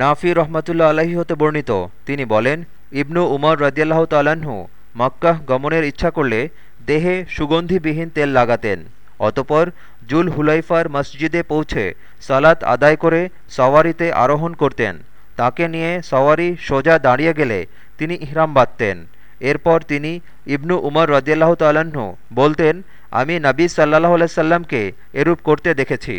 নাফি রহমতুল্লা আলাহি হতে বর্ণিত। তিনি বলেন, ইবনু উমর রদিয়াল্লাহ তাল্লাহ্ন মক্কাহ গমনের ইচ্ছা করলে দেহে সুগন্ধিবিহীন তেল লাগাতেন। অতপর জুল হুলাইফার মসজিদে পৌঁছে সালাত আদায় করে সওয়ারিতে আরোহণ করতেন। তাকে নিয়ে সওয়ারি সোজা দাঁড়িয়ে গেলে তিনি ইহরাম বাঁধতেন। এরপর তিনি ইবনু উমর রদিয়াল্লাহ তাল্লাহ্ন বলতেন, আমি নবী সাল্লাহ আলাইসাল্লামকে এরূপ করতে দেখেছি।